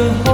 the